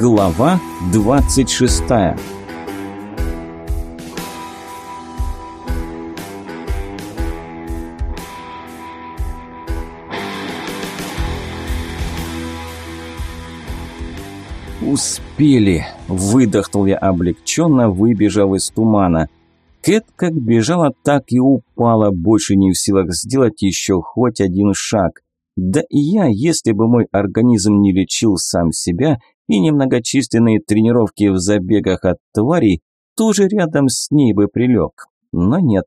Глава 26 «Успели!» – выдохнул я облегченно, выбежав из тумана. Кэт как бежала, так и упала, больше не в силах сделать еще хоть один шаг. Да и я, если бы мой организм не лечил сам себя и немногочисленные тренировки в забегах от тварей, тоже рядом с ней бы прилег. Но нет,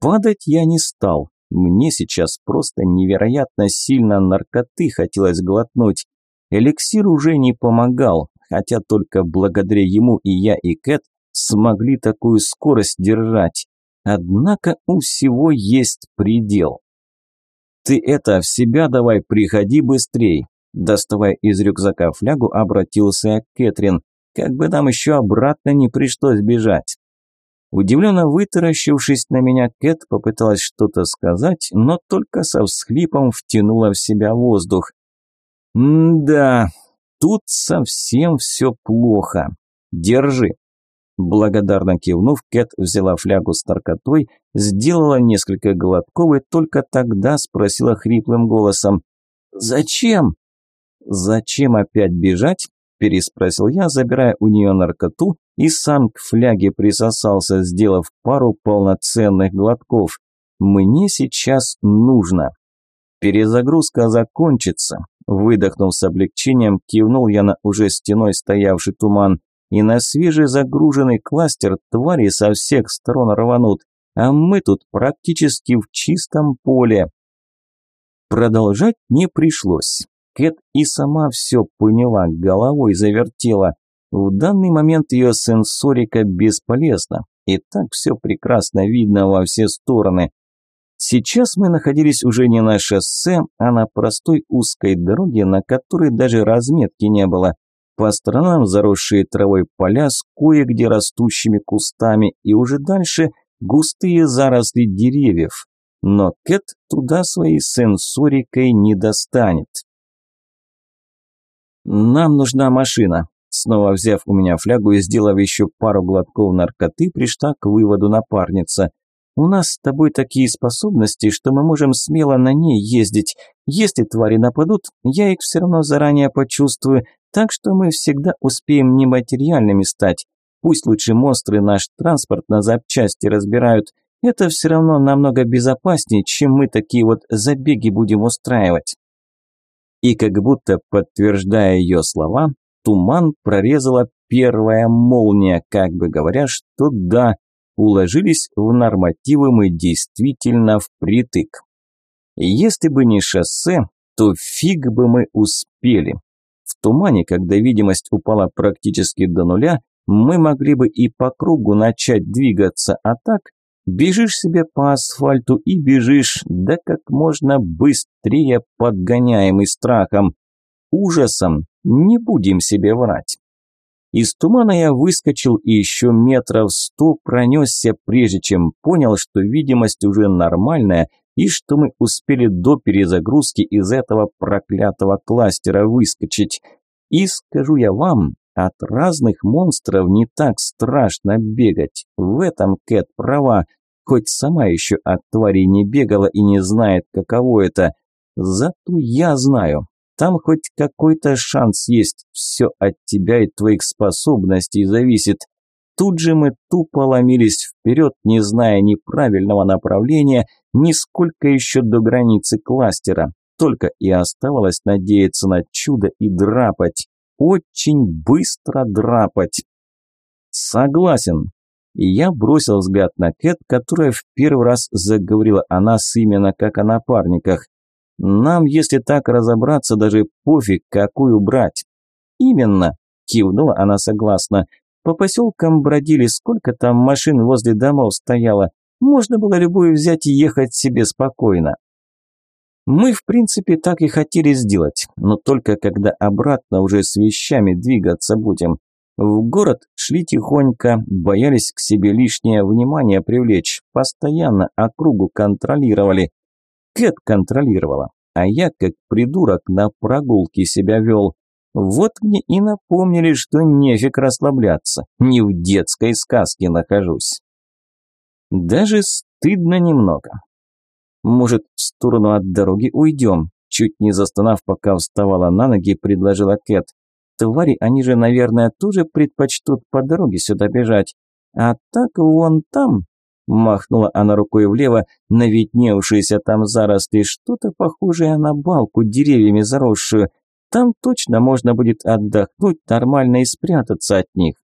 падать я не стал. Мне сейчас просто невероятно сильно наркоты хотелось глотнуть. Эликсир уже не помогал, хотя только благодаря ему и я, и Кэт смогли такую скорость держать. Однако у всего есть предел. «Ты это, в себя давай, приходи быстрей!» Доставая из рюкзака флягу, обратился к Кэтрин. «Как бы нам еще обратно не пришлось бежать!» Удивленно вытаращившись на меня, Кэт попыталась что-то сказать, но только со всхлипом втянула в себя воздух. «Да, тут совсем все плохо. Держи!» Благодарно кивнув, Кэт взяла флягу с наркотой, сделала несколько глотков и только тогда спросила хриплым голосом «Зачем?» «Зачем опять бежать?» – переспросил я, забирая у нее наркоту и сам к фляге присосался, сделав пару полноценных глотков. «Мне сейчас нужно». «Перезагрузка закончится», – выдохнув с облегчением, кивнул я на уже стеной стоявший туман и на свежезагруженный кластер твари со всех сторон рванут, а мы тут практически в чистом поле. Продолжать не пришлось. Кэт и сама все поняла, головой завертела. В данный момент ее сенсорика бесполезна, и так все прекрасно видно во все стороны. Сейчас мы находились уже не на шоссе, а на простой узкой дороге, на которой даже разметки не было. По сторонам заросшие травой поля с кое-где растущими кустами и уже дальше густые заросли деревьев. Но Кэт туда своей сенсорикой не достанет. «Нам нужна машина», Снова взяв у меня флягу и сделав еще пару глотков наркоты, пришла к выводу напарница. «У нас с тобой такие способности, что мы можем смело на ней ездить. Если твари нападут, я их все равно заранее почувствую, так что мы всегда успеем нематериальными стать. Пусть лучше монстры наш транспорт на запчасти разбирают. Это все равно намного безопаснее, чем мы такие вот забеги будем устраивать. И как будто подтверждая ее слова, туман прорезала первая молния, как бы говоря, что да, уложились в нормативы мы действительно впритык. Если бы не шоссе, то фиг бы мы успели. В тумане, когда видимость упала практически до нуля, мы могли бы и по кругу начать двигаться, а так бежишь себе по асфальту и бежишь, да как можно быстрее подгоняемый страхом. Ужасом, не будем себе врать. Из тумана я выскочил и еще метров сто пронесся, прежде чем понял, что видимость уже нормальная и что мы успели до перезагрузки из этого проклятого кластера выскочить. И скажу я вам, от разных монстров не так страшно бегать. В этом Кэт права, хоть сама еще от тварей не бегала и не знает, каково это. Зато я знаю, там хоть какой-то шанс есть, все от тебя и твоих способностей зависит. Тут же мы тупо ломились вперед, не зная ни правильного направления, ни сколько еще до границы кластера. Только и оставалось надеяться на чудо и драпать. Очень быстро драпать. Согласен. Я бросил взгляд на Кэт, которая в первый раз заговорила о нас именно как о напарниках. Нам, если так разобраться, даже пофиг, какую брать. Именно, кивнула она согласно. По поселкам бродили, сколько там машин возле домов стояло. Можно было любую взять и ехать себе спокойно. Мы, в принципе, так и хотели сделать, но только когда обратно уже с вещами двигаться будем. В город шли тихонько, боялись к себе лишнее внимание привлечь, постоянно округу контролировали. Кэт контролировала, а я, как придурок, на прогулке себя вел. Вот мне и напомнили, что нефиг расслабляться, не в детской сказке нахожусь. Даже стыдно немного. Может, в сторону от дороги уйдем? Чуть не застонав, пока вставала на ноги, предложила Кэт. Твари, они же, наверное, тоже предпочтут по дороге сюда бежать. А так вон там, махнула она рукой влево, на видневшиеся там заросли, что-то похожее на балку, деревьями заросшую. Там точно можно будет отдохнуть нормально и спрятаться от них.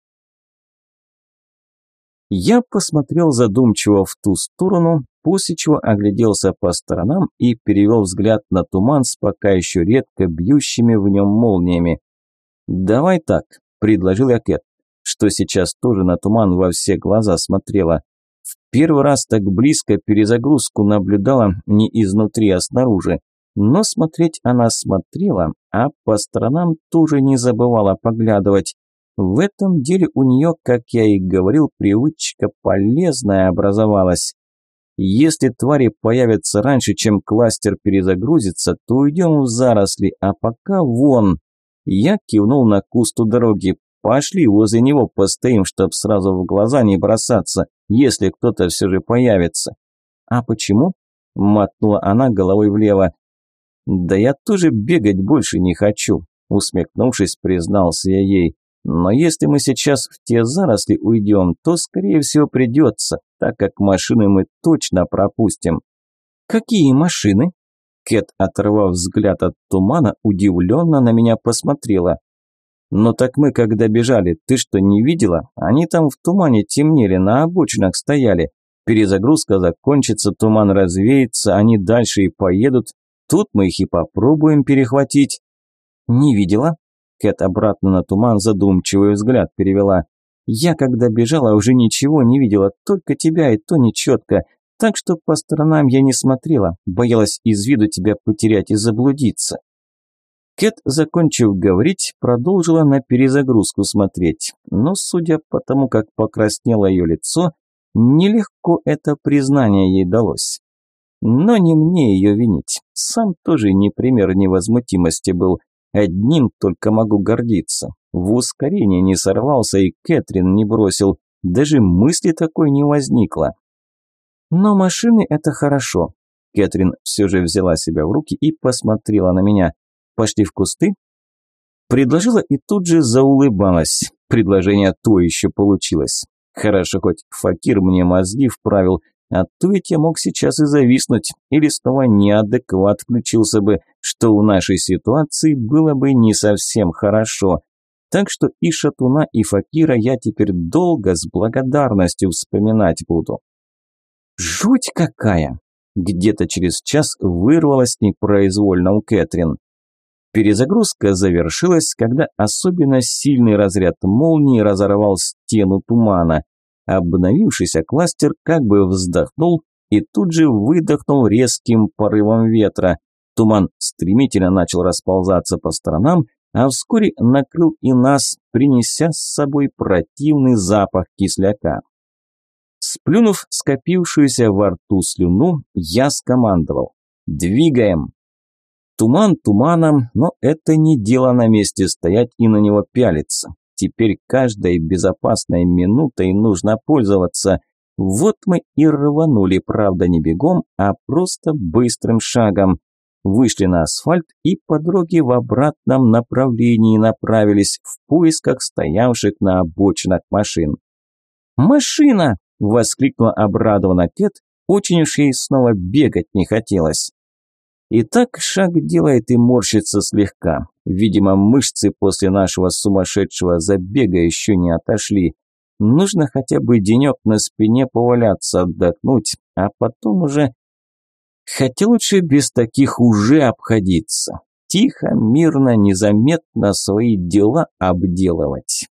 Я посмотрел задумчиво в ту сторону, после чего огляделся по сторонам и перевел взгляд на туман с пока еще редко бьющими в нем молниями. «Давай так», – предложил я Кэт, что сейчас тоже на туман во все глаза смотрела. В первый раз так близко перезагрузку наблюдала не изнутри, а снаружи. Но смотреть она смотрела, а по сторонам тоже не забывала поглядывать. В этом деле у нее, как я и говорил, привычка полезная образовалась. Если твари появятся раньше, чем кластер перезагрузится, то уйдем в заросли, а пока вон. Я кивнул на куст у дороги. Пошли возле него постоим, чтоб сразу в глаза не бросаться, если кто-то все же появится. А почему? Мотнула она головой влево. Да я тоже бегать больше не хочу, усмехнувшись, признался я ей. Но если мы сейчас в те заросли уйдем, то, скорее всего, придется, так как машины мы точно пропустим. Какие машины? Кэт, оторвав взгляд от тумана, удивленно на меня посмотрела. «Но так мы, когда бежали, ты что, не видела? Они там в тумане темнели, на обочинах стояли. Перезагрузка закончится, туман развеется, они дальше и поедут. Тут мы их и попробуем перехватить». «Не видела?» Кэт обратно на туман задумчивый взгляд перевела. «Я, когда бежала, уже ничего не видела, только тебя и то нечетко. Так что по сторонам я не смотрела, боялась из виду тебя потерять и заблудиться». Кэт, закончив говорить, продолжила на перезагрузку смотреть, но, судя по тому, как покраснело ее лицо, нелегко это признание ей далось. Но не мне ее винить, сам тоже не пример невозмутимости был, Одним только могу гордиться. В ускорение не сорвался и Кэтрин не бросил. Даже мысли такой не возникло. Но машины – это хорошо. Кэтрин все же взяла себя в руки и посмотрела на меня. «Пошли в кусты?» Предложила и тут же заулыбалась. Предложение то еще получилось. Хорошо, хоть Факир мне мозги вправил, а то ведь я мог сейчас и зависнуть, или снова неадекват включился бы, что в нашей ситуации было бы не совсем хорошо. Так что и Шатуна, и Факира я теперь долго с благодарностью вспоминать буду. Жуть какая! Где-то через час вырвалась непроизвольно у Кэтрин. Перезагрузка завершилась, когда особенно сильный разряд молнии разорвал стену тумана. Обновившийся кластер как бы вздохнул и тут же выдохнул резким порывом ветра. Туман стремительно начал расползаться по сторонам, а вскоре накрыл и нас, принеся с собой противный запах кисляка. Сплюнув скопившуюся во рту слюну, я скомандовал «Двигаем!». Туман туманом, но это не дело на месте стоять и на него пялиться. Теперь каждой безопасной минутой нужно пользоваться. Вот мы и рванули, правда не бегом, а просто быстрым шагом. Вышли на асфальт и по дороге в обратном направлении направились в поисках стоявших на обочинах машин. «Машина!» – воскликнула обрадованно Кэт, очень уж ей снова бегать не хотелось. И так шаг делает и морщится слегка. Видимо, мышцы после нашего сумасшедшего забега еще не отошли. Нужно хотя бы денек на спине поваляться, отдохнуть, а потом уже... Хотя лучше без таких уже обходиться. Тихо, мирно, незаметно свои дела обделывать.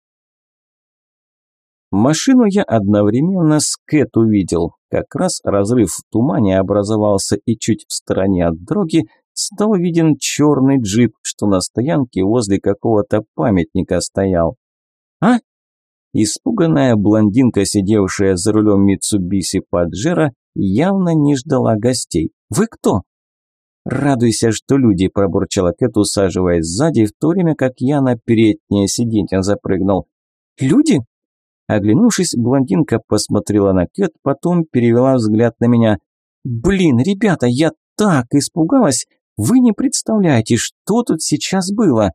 Машину я одновременно с Кэт увидел. Как раз разрыв в тумане образовался и чуть в стороне от дороги стал виден черный джип, что на стоянке возле какого-то памятника стоял. «А?» Испуганная блондинка, сидевшая за рулем Митсубиси Паджеро, явно не ждала гостей. «Вы кто?» «Радуйся, что люди», – пробурчала Кэт, усаживаясь сзади, в то время как я на переднее сиденье запрыгнул. «Люди?» Оглянувшись, блондинка посмотрела на Кэт, потом перевела взгляд на меня. «Блин, ребята, я так испугалась! Вы не представляете, что тут сейчас было!»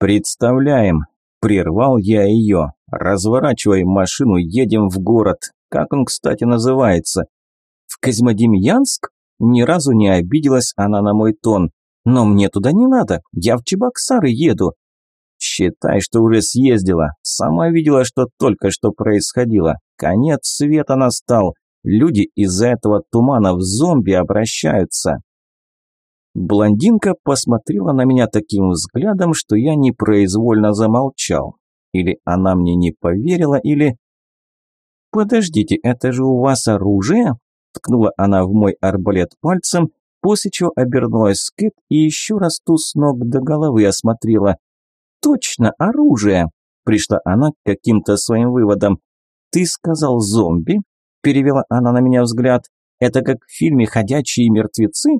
«Представляем!» – прервал я ее. «Разворачивай машину, едем в город. Как он, кстати, называется?» «В Козьмодемьянск?» Ни разу не обиделась она на мой тон. «Но мне туда не надо, я в Чебоксары еду». «Считай, что уже съездила. Сама видела, что только что происходило. Конец света настал. Люди из-за этого тумана в зомби обращаются». Блондинка посмотрела на меня таким взглядом, что я непроизвольно замолчал. Или она мне не поверила, или... «Подождите, это же у вас оружие?» Ткнула она в мой арбалет пальцем, после чего обернулась к Кэт и еще раз ту с ног до головы осмотрела. «Точно, оружие!» Пришла она к каким-то своим выводам. «Ты сказал зомби?» Перевела она на меня взгляд. «Это как в фильме «Ходячие мертвецы»?»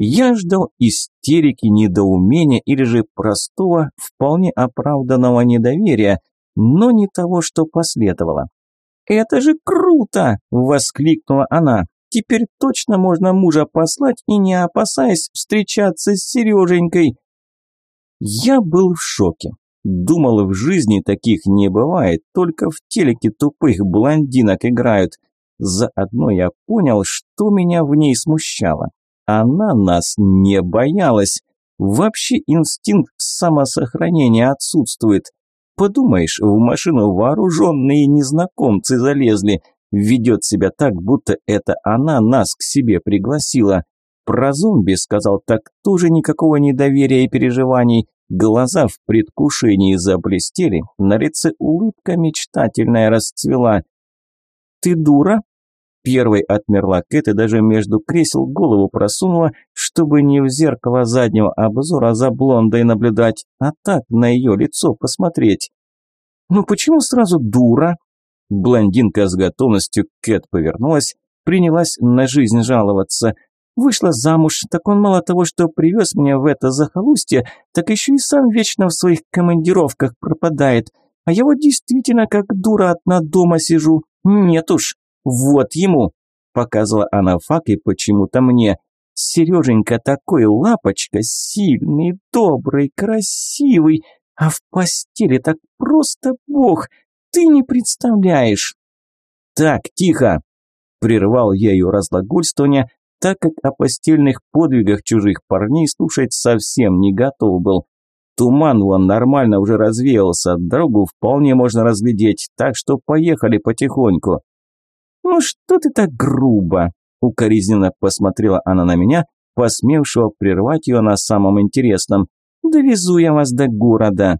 Я ждал истерики, недоумения или же простого, вполне оправданного недоверия, но не того, что последовало. «Это же круто!» – воскликнула она. «Теперь точно можно мужа послать и не опасаясь встречаться с Сереженькой!» Я был в шоке. Думал, в жизни таких не бывает, только в телеке тупых блондинок играют. Заодно я понял, что меня в ней смущало. Она нас не боялась. Вообще инстинкт самосохранения отсутствует. Подумаешь, в машину вооруженные незнакомцы залезли. Ведет себя так, будто это она нас к себе пригласила. Про зомби, сказал, так тоже никакого недоверия и переживаний. Глаза в предвкушении заблестели, на лице улыбка мечтательная расцвела. «Ты дура?» Первой отмерла Кэт и даже между кресел голову просунула, чтобы не в зеркало заднего обзора за блондой наблюдать, а так на ее лицо посмотреть. «Ну почему сразу дура?» Блондинка с готовностью Кэт повернулась, принялась на жизнь жаловаться. Вышла замуж, так он мало того, что привез меня в это захолустье, так еще и сам вечно в своих командировках пропадает. А я вот действительно как дура одна дома сижу. Нет уж, вот ему!» Показывала она фак и почему-то мне. «Сереженька такой лапочка, сильный, добрый, красивый, а в постели так просто бог, ты не представляешь!» «Так, тихо!» – прервал я ее разлагольствование, так как о постельных подвигах чужих парней слушать совсем не готов был. Туман вон нормально уже развеялся, дорогу вполне можно разглядеть, так что поехали потихоньку. «Ну что ты так грубо?» – укоризненно посмотрела она на меня, посмевшего прервать ее на самом интересном. «Довезу я вас до города».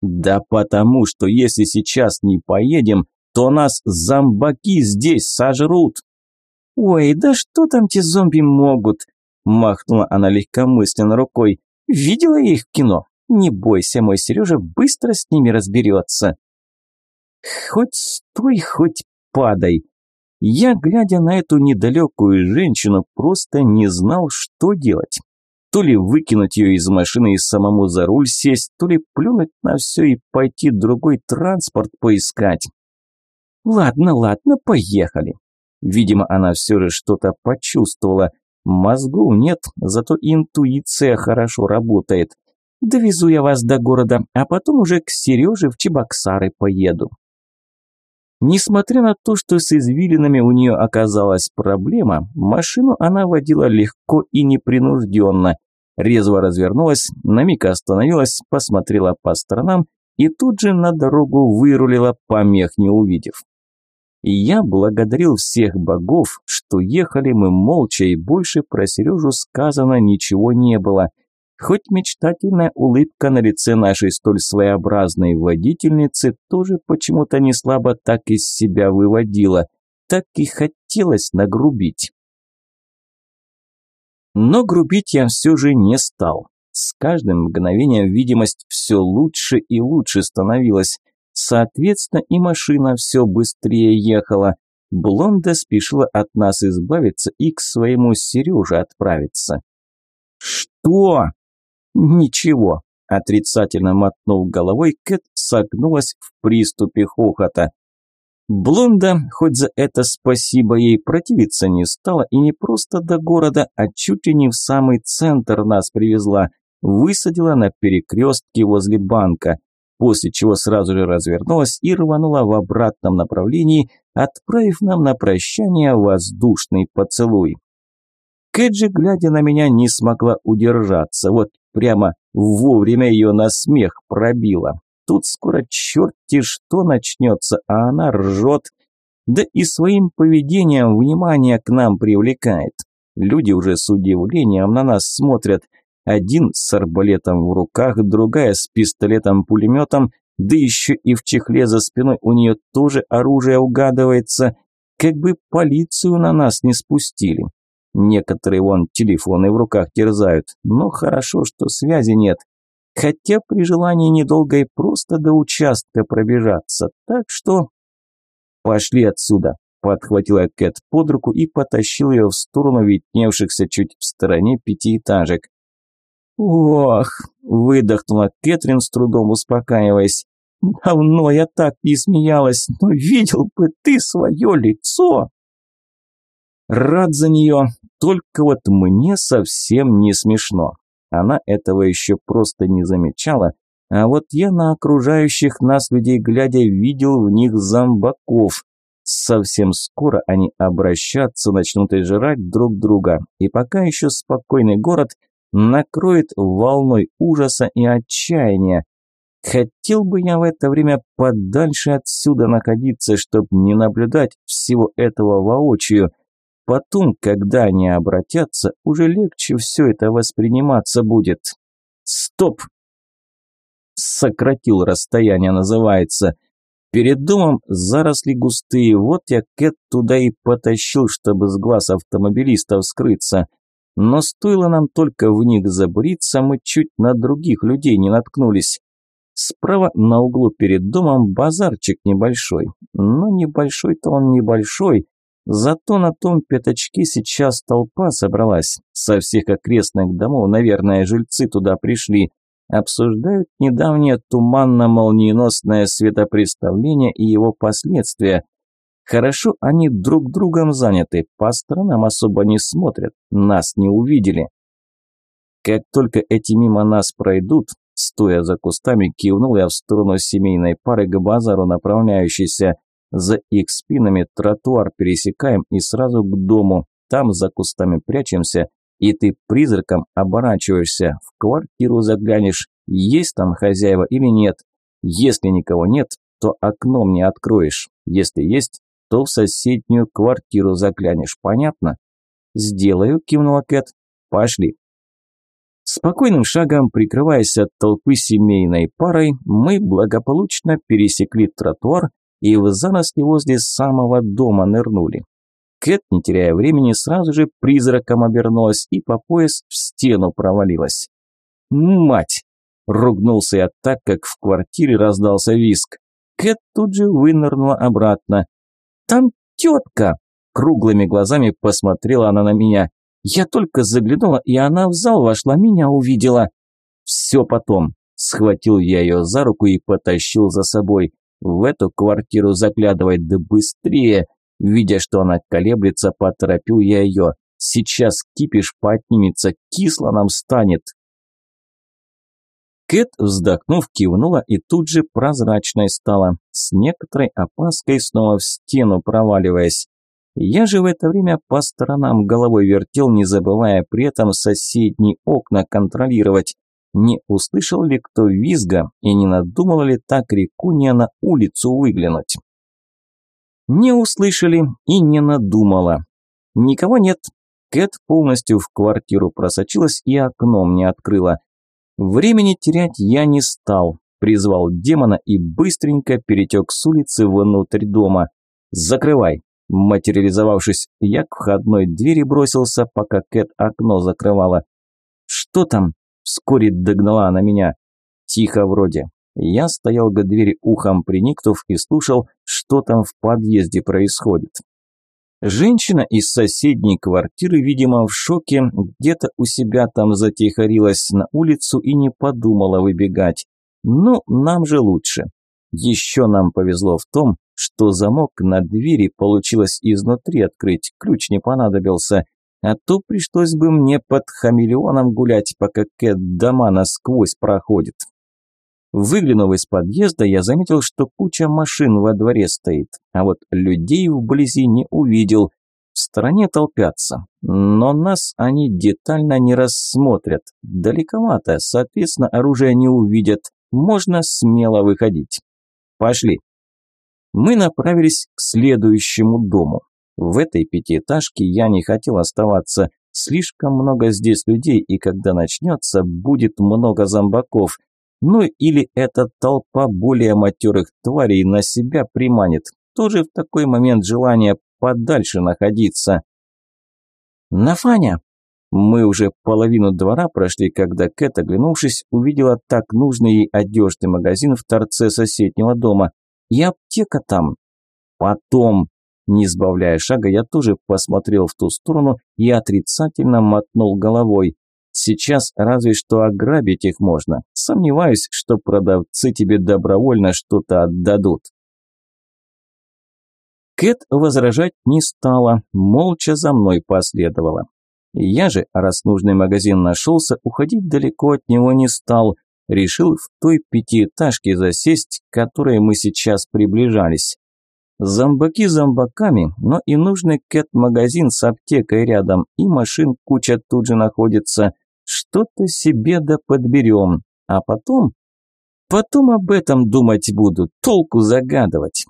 «Да потому что если сейчас не поедем, то нас зомбаки здесь сожрут». «Ой, да что там те зомби могут?» – махнула она легкомысленно рукой. «Видела я их в кино? Не бойся, мой Сережа быстро с ними разберется». «Хоть стой, хоть падай. Я, глядя на эту недалекую женщину, просто не знал, что делать. То ли выкинуть ее из машины и самому за руль сесть, то ли плюнуть на все и пойти другой транспорт поискать. Ладно, ладно, поехали. Видимо, она все же что-то почувствовала. Мозгу нет, зато интуиция хорошо работает. Довезу я вас до города, а потом уже к Сереже в Чебоксары поеду. Несмотря на то, что с извилинами у нее оказалась проблема, машину она водила легко и непринужденно. Резво развернулась, на миг остановилась, посмотрела по сторонам и тут же на дорогу вырулила, помех не увидев. И я благодарил всех богов, что ехали мы молча и больше про Сережу сказано ничего не было – Хоть мечтательная улыбка на лице нашей столь своеобразной водительницы тоже почему-то не слабо так из себя выводила, так и хотелось нагрубить. Но грубить я все же не стал. С каждым мгновением видимость все лучше и лучше становилась. Соответственно, и машина все быстрее ехала. Блонда спешила от нас избавиться и к своему Сереже отправиться. «Что?» «Ничего», – отрицательно мотнув головой, Кэт согнулась в приступе хохота. Блонда, хоть за это спасибо ей, противиться не стала и не просто до города, а чуть ли не в самый центр нас привезла, высадила на перекрестке возле банка, после чего сразу же развернулась и рванула в обратном направлении, отправив нам на прощание воздушный поцелуй. Кэджи, глядя на меня, не смогла удержаться, вот прямо вовремя ее на смех пробила. Тут скоро черти что начнется, а она ржет. Да и своим поведением внимание к нам привлекает. Люди уже с удивлением на нас смотрят. Один с арбалетом в руках, другая с пистолетом-пулеметом, да еще и в чехле за спиной у нее тоже оружие угадывается. Как бы полицию на нас не спустили. Некоторые вон телефоны в руках терзают, но хорошо, что связи нет. Хотя при желании недолго и просто до участка пробежаться. Так что... Пошли отсюда. Подхватила Кэт под руку и потащил ее в сторону видневшихся чуть в стороне пятиэтажек. «Ох!» – выдохнула Кэтрин с трудом успокаиваясь. «Давно я так не смеялась, но видел бы ты свое лицо!» Рад за нее, только вот мне совсем не смешно. Она этого еще просто не замечала, а вот я на окружающих нас людей глядя видел в них зомбаков. Совсем скоро они обращаться начнут и жрать друг друга, и пока еще спокойный город накроет волной ужаса и отчаяния. Хотел бы я в это время подальше отсюда находиться, чтобы не наблюдать всего этого воочию, Потом, когда они обратятся, уже легче все это восприниматься будет. Стоп! Сократил расстояние, называется. Перед домом заросли густые, вот я Кэт туда и потащил, чтобы с глаз автомобилистов скрыться. Но стоило нам только в них забуриться, мы чуть на других людей не наткнулись. Справа на углу перед домом базарчик небольшой. Но небольшой-то он небольшой, Зато на том пятачке сейчас толпа собралась. Со всех окрестных домов, наверное, жильцы туда пришли. Обсуждают недавнее туманно-молниеносное светопреставление и его последствия. Хорошо они друг другом заняты, по сторонам особо не смотрят, нас не увидели. Как только эти мимо нас пройдут, стоя за кустами, кивнул я в сторону семейной пары к базару направляющейся – за их спинами тротуар пересекаем и сразу к дому. Там за кустами прячемся, и ты призраком оборачиваешься, в квартиру заглянешь, есть там хозяева или нет. Если никого нет, то окно мне откроешь. Если есть, то в соседнюю квартиру заглянешь. Понятно? Сделаю, кивнула Кэт. Пошли. Спокойным шагом, прикрываясь от толпы семейной парой, мы благополучно пересекли тротуар и в заросли возле самого дома нырнули. Кэт, не теряя времени, сразу же призраком обернулась и по пояс в стену провалилась. «Мать!» – ругнулся я так, как в квартире раздался виск. Кэт тут же вынырнула обратно. «Там тетка!» – круглыми глазами посмотрела она на меня. «Я только заглянула, и она в зал вошла, меня увидела». «Все потом», – схватил я ее за руку и потащил за собой. В эту квартиру заглядывать да быстрее. Видя, что она колеблется, поторопил я ее. Сейчас кипиш поднимется, кисло нам станет. Кэт, вздохнув, кивнула и тут же прозрачной стала, с некоторой опаской снова в стену проваливаясь. Я же в это время по сторонам головой вертел, не забывая при этом соседние окна контролировать. Не услышал ли кто визга и не надумала ли так Рикуния на улицу выглянуть? Не услышали и не надумала. Никого нет. Кэт полностью в квартиру просочилась и окном не открыла. Времени терять я не стал. Призвал демона и быстренько перетек с улицы внутрь дома. «Закрывай!» Материализовавшись, я к входной двери бросился, пока Кэт окно закрывала. «Что там?» Вскоре догнала она меня. Тихо вроде. Я стоял к двери ухом приникнув и слушал, что там в подъезде происходит. Женщина из соседней квартиры, видимо, в шоке, где-то у себя там затихарилась на улицу и не подумала выбегать. Ну, нам же лучше. Еще нам повезло в том, что замок на двери получилось изнутри открыть, ключ не понадобился, а то пришлось бы мне под хамелеоном гулять, пока Кэт дома насквозь проходит. Выглянув из подъезда, я заметил, что куча машин во дворе стоит, а вот людей вблизи не увидел. В стороне толпятся, но нас они детально не рассмотрят. Далековато, соответственно, оружие не увидят. Можно смело выходить. Пошли. Мы направились к следующему дому. В этой пятиэтажке я не хотел оставаться. Слишком много здесь людей, и когда начнется, будет много зомбаков – ну или эта толпа более матерых тварей на себя приманит. Тоже в такой момент желание подальше находиться. «Нафаня!» Мы уже половину двора прошли, когда Кэт, оглянувшись, увидела так нужный ей одежный магазин в торце соседнего дома. И аптека там. Потом, не сбавляя шага, я тоже посмотрел в ту сторону и отрицательно мотнул головой. Сейчас разве что ограбить их можно. Сомневаюсь, что продавцы тебе добровольно что-то отдадут. Кэт возражать не стала, молча за мной последовала. Я же, раз нужный магазин нашелся, уходить далеко от него не стал. Решил в той пятиэтажке засесть, к которой мы сейчас приближались. Зомбаки зомбаками, но и нужный Кэт-магазин с аптекой рядом, и машин куча тут же находится. Что-то себе да подберем, а потом... Потом об этом думать буду, толку загадывать.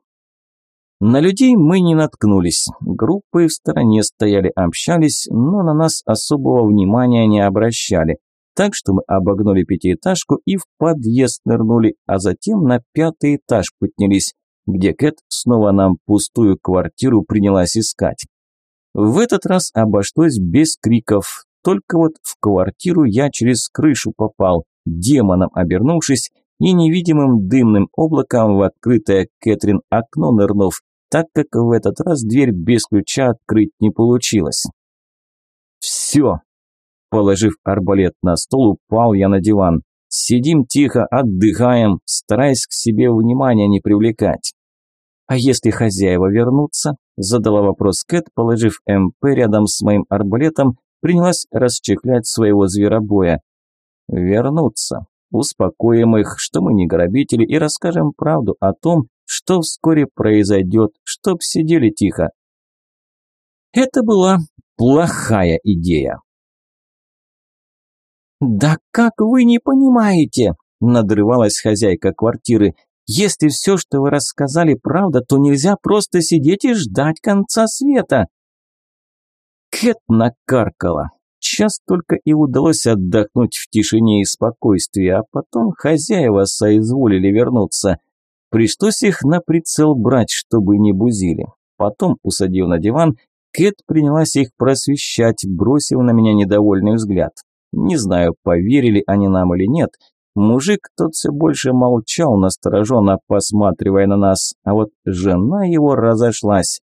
На людей мы не наткнулись. Группы в стороне стояли, общались, но на нас особого внимания не обращали. Так что мы обогнули пятиэтажку и в подъезд нырнули, а затем на пятый этаж поднялись, где Кэт снова нам пустую квартиру принялась искать. В этот раз обошлось без криков, только вот в квартиру я через крышу попал, демоном обернувшись и невидимым дымным облаком в открытое Кэтрин окно нырнув, так как в этот раз дверь без ключа открыть не получилось. «Все!» Положив арбалет на стол, упал я на диван. «Сидим тихо, отдыхаем, стараясь к себе внимания не привлекать». «А если хозяева вернутся?» – задала вопрос Кэт, положив МП рядом с моим арбалетом принялась расчехлять своего зверобоя. Вернуться. Успокоим их, что мы не грабители, и расскажем правду о том, что вскоре произойдет, чтоб сидели тихо. Это была плохая идея. «Да как вы не понимаете?» – надрывалась хозяйка квартиры. «Если все, что вы рассказали, правда, то нельзя просто сидеть и ждать конца света». Кэт накаркала. Час только и удалось отдохнуть в тишине и спокойствии, а потом хозяева соизволили вернуться. Пришлось их на прицел брать, чтобы не бузили. Потом, усадив на диван, Кэт принялась их просвещать, бросив на меня недовольный взгляд. Не знаю, поверили они нам или нет. Мужик тот все больше молчал, настороженно посматривая на нас, а вот жена его разошлась.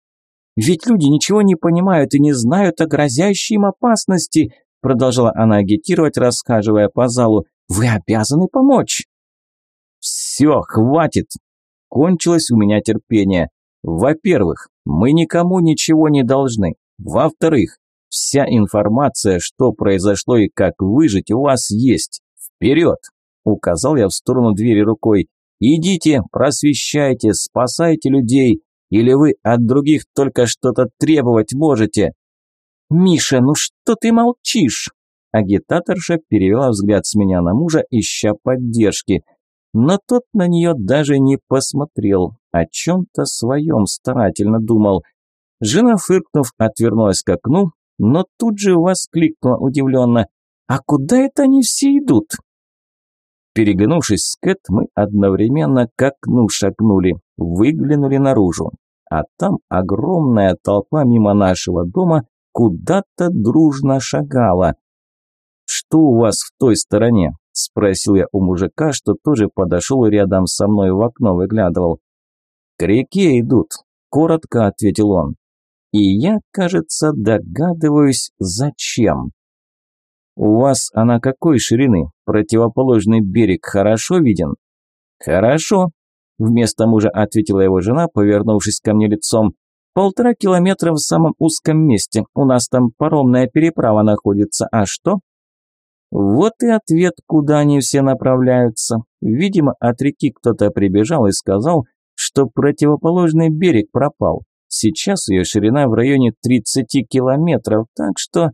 Ведь люди ничего не понимают и не знают о грозящей им опасности, продолжала она агитировать, рассказывая по залу. Вы обязаны помочь. Все, хватит. Кончилось у меня терпение. Во-первых, мы никому ничего не должны. Во-вторых, вся информация, что произошло и как выжить, у вас есть. Вперед! Указал я в сторону двери рукой. Идите, просвещайте, спасайте людей. Или вы от других только что-то требовать можете?» «Миша, ну что ты молчишь?» Агитаторша перевела взгляд с меня на мужа, ища поддержки. Но тот на нее даже не посмотрел, о чем-то своем старательно думал. Жена, фыркнув, отвернулась к окну, но тут же воскликнула удивленно. «А куда это они все идут?» Переглянувшись с Кэт, мы одновременно к окну шагнули, выглянули наружу. А там огромная толпа мимо нашего дома куда-то дружно шагала. «Что у вас в той стороне?» – спросил я у мужика, что тоже подошел рядом со мной в окно выглядывал. «К реке идут», – коротко ответил он. И я, кажется, догадываюсь, зачем. «У вас она какой ширины? Противоположный берег хорошо виден?» «Хорошо», – вместо мужа ответила его жена, повернувшись ко мне лицом. «Полтора километра в самом узком месте. У нас там паромная переправа находится. А что?» Вот и ответ, куда они все направляются. Видимо, от реки кто-то прибежал и сказал, что противоположный берег пропал. Сейчас ее ширина в районе 30 километров, так что...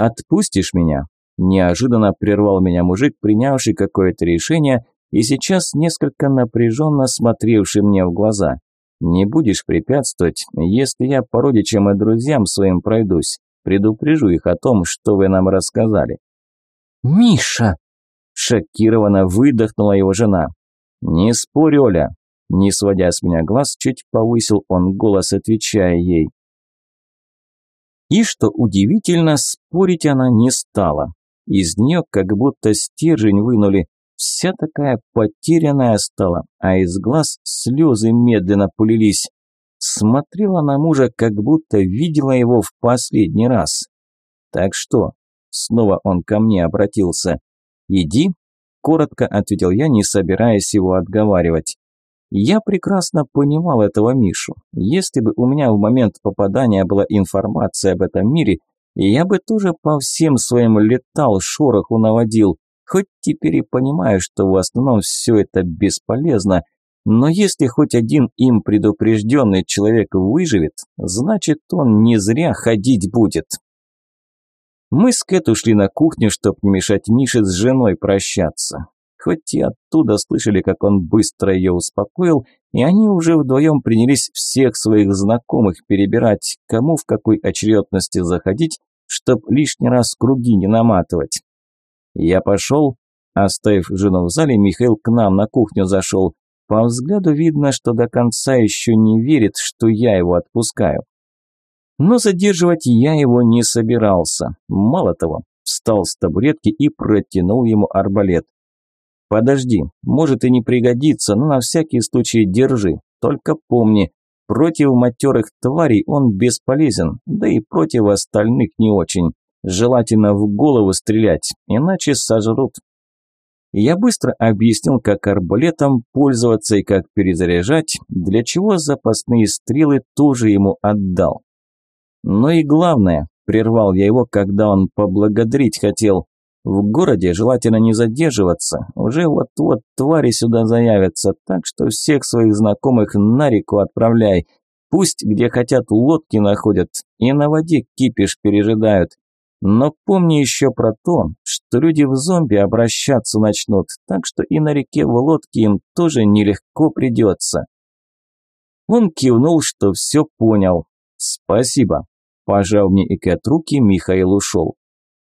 «Отпустишь меня?» Неожиданно прервал меня мужик, принявший какое-то решение и сейчас несколько напряженно смотревший мне в глаза. «Не будешь препятствовать, если я по родичам и друзьям своим пройдусь. Предупрежу их о том, что вы нам рассказали». «Миша!» – шокированно выдохнула его жена. «Не спорь, Оля!» Не сводя с меня глаз, чуть повысил он голос, отвечая ей. И что удивительно, спорить она не стала. Из нее как будто стержень вынули, вся такая потерянная стала, а из глаз слезы медленно полились. Смотрела на мужа, как будто видела его в последний раз. «Так что?» – снова он ко мне обратился. «Иди», – коротко ответил я, не собираясь его отговаривать. Я прекрасно понимал этого Мишу. Если бы у меня в момент попадания была информация об этом мире, я бы тоже по всем своим летал, шороху наводил. Хоть теперь и понимаю, что в основном все это бесполезно, но если хоть один им предупрежденный человек выживет, значит он не зря ходить будет. Мы с Кэт ушли на кухню, чтобы не мешать Мише с женой прощаться. Хоть и оттуда слышали, как он быстро ее успокоил, и они уже вдвоем принялись всех своих знакомых перебирать, кому в какой очередности заходить, чтоб лишний раз круги не наматывать. Я пошел, оставив жену в зале, Михаил к нам на кухню зашел. По взгляду видно, что до конца еще не верит, что я его отпускаю. Но задерживать я его не собирался. Мало того, встал с табуретки и протянул ему арбалет. «Подожди, может и не пригодится, но на всякий случай держи. Только помни, против матерых тварей он бесполезен, да и против остальных не очень. Желательно в голову стрелять, иначе сожрут». Я быстро объяснил, как арбалетом пользоваться и как перезаряжать, для чего запасные стрелы тоже ему отдал. Но и главное, прервал я его, когда он поблагодарить хотел, в городе желательно не задерживаться, уже вот-вот твари сюда заявятся, так что всех своих знакомых на реку отправляй. Пусть где хотят лодки находят и на воде кипиш пережидают. Но помни еще про то, что люди в зомби обращаться начнут, так что и на реке в лодке им тоже нелегко придется. Он кивнул, что все понял. «Спасибо». Пожав мне и Кэт руки, Михаил ушел.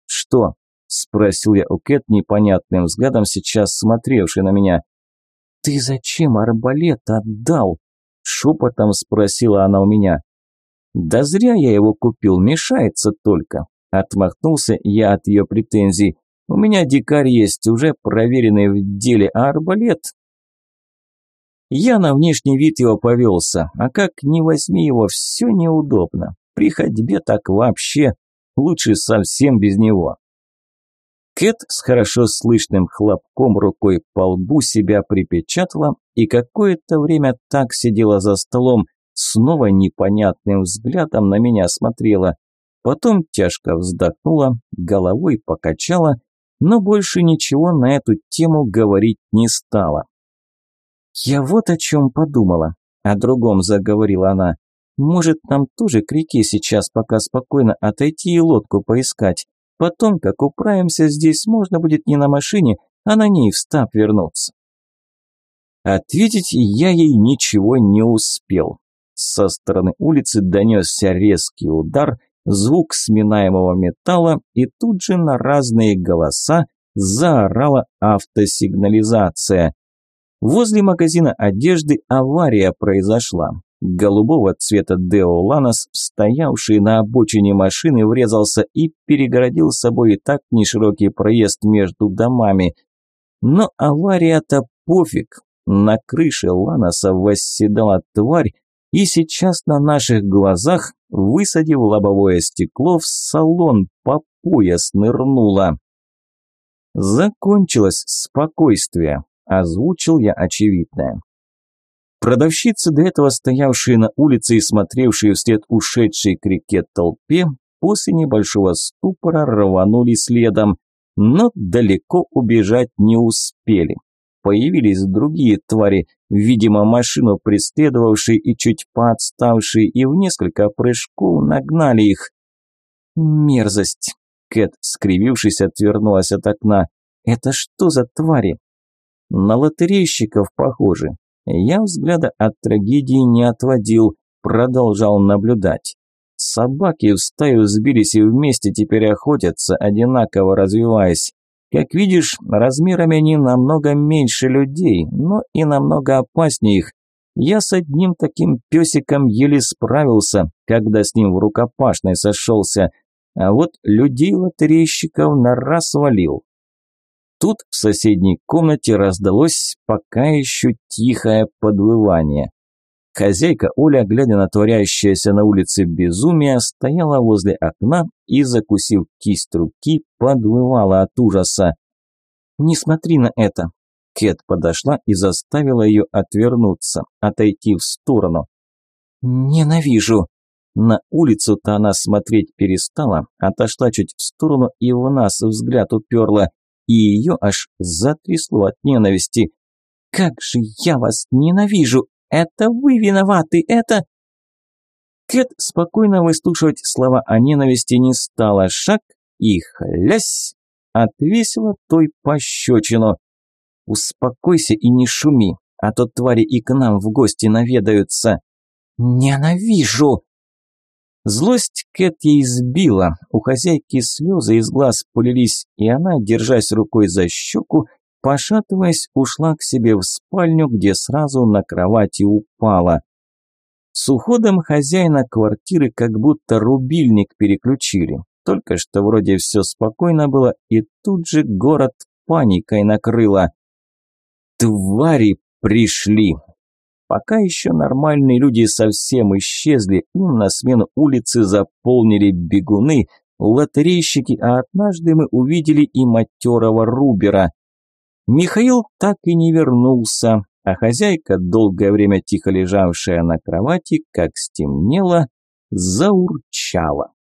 «Что?» – спросил я у Кэт непонятным взглядом, сейчас смотревший на меня. «Ты зачем арбалет отдал?» – шепотом спросила она у меня. «Да зря я его купил, мешается только», – отмахнулся я от ее претензий. «У меня дикарь есть, уже проверенный в деле, а арбалет я на внешний вид его повелся, а как не возьми его, все неудобно. При ходьбе так вообще, лучше совсем без него. Кэт с хорошо слышным хлопком рукой по лбу себя припечатала и какое-то время так сидела за столом, снова непонятным взглядом на меня смотрела. Потом тяжко вздохнула, головой покачала, но больше ничего на эту тему говорить не стала. «Я вот о чем подумала», – о другом заговорила она. «Может, нам тоже к реке сейчас пока спокойно отойти и лодку поискать? Потом, как управимся здесь, можно будет не на машине, а на ней в стаб вернуться. Ответить я ей ничего не успел. Со стороны улицы донесся резкий удар, звук сминаемого металла, и тут же на разные голоса заорала автосигнализация. Возле магазина одежды авария произошла. Голубого цвета Део Ланос, стоявший на обочине машины, врезался и перегородил собой и так неширокий проезд между домами. Но авария-то пофиг. На крыше Ланоса восседала тварь, И сейчас на наших глазах, высадив лобовое стекло, в салон по пояс нырнула. Закончилось спокойствие, озвучил я очевидное. Продавщицы, до этого стоявшие на улице и смотревшие вслед ушедшей к реке толпе, после небольшого ступора рванули следом, но далеко убежать не успели. Появились другие твари, видимо, машину преследовавшие и чуть поотставшие, и в несколько прыжков нагнали их. Мерзость. Кэт, скривившись, отвернулась от окна. Это что за твари? На лотерейщиков похоже. Я взгляда от трагедии не отводил, продолжал наблюдать. Собаки в стаю сбились и вместе теперь охотятся, одинаково развиваясь. Как видишь, размерами они намного меньше людей, но и намного опаснее их. Я с одним таким песиком еле справился, когда с ним в рукопашной сошелся, а вот людей-лотерейщиков на раз валил. Тут в соседней комнате раздалось пока еще тихое подвывание. Хозяйка Оля, глядя на творящееся на улице безумие, стояла возле окна и, закусив кисть руки, подвывала от ужаса. «Не смотри на это!» Кэт подошла и заставила ее отвернуться, отойти в сторону. «Ненавижу!» На улицу-то она смотреть перестала, отошла чуть в сторону и в нас взгляд уперла и ее аж затрясло от ненависти. «Как же я вас ненавижу! Это вы виноваты, это...» Кэт спокойно выслушивать слова о ненависти не стала. Шаг и хлясь отвесила той пощечину. «Успокойся и не шуми, а то твари и к нам в гости наведаются». «Ненавижу!» Злость Кэт ей сбила, у хозяйки слезы из глаз полились, и она, держась рукой за щеку, пошатываясь, ушла к себе в спальню, где сразу на кровати упала. С уходом хозяина квартиры как будто рубильник переключили. Только что вроде все спокойно было, и тут же город паникой накрыло. «Твари пришли!» Пока еще нормальные люди совсем исчезли, им на смену улицы заполнили бегуны, лотерейщики, а однажды мы увидели и матерого Рубера. Михаил так и не вернулся, а хозяйка, долгое время тихо лежавшая на кровати, как стемнело, заурчала.